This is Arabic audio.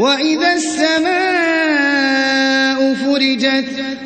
وَإِذَا السَّمَاءُ فُرِجَتْ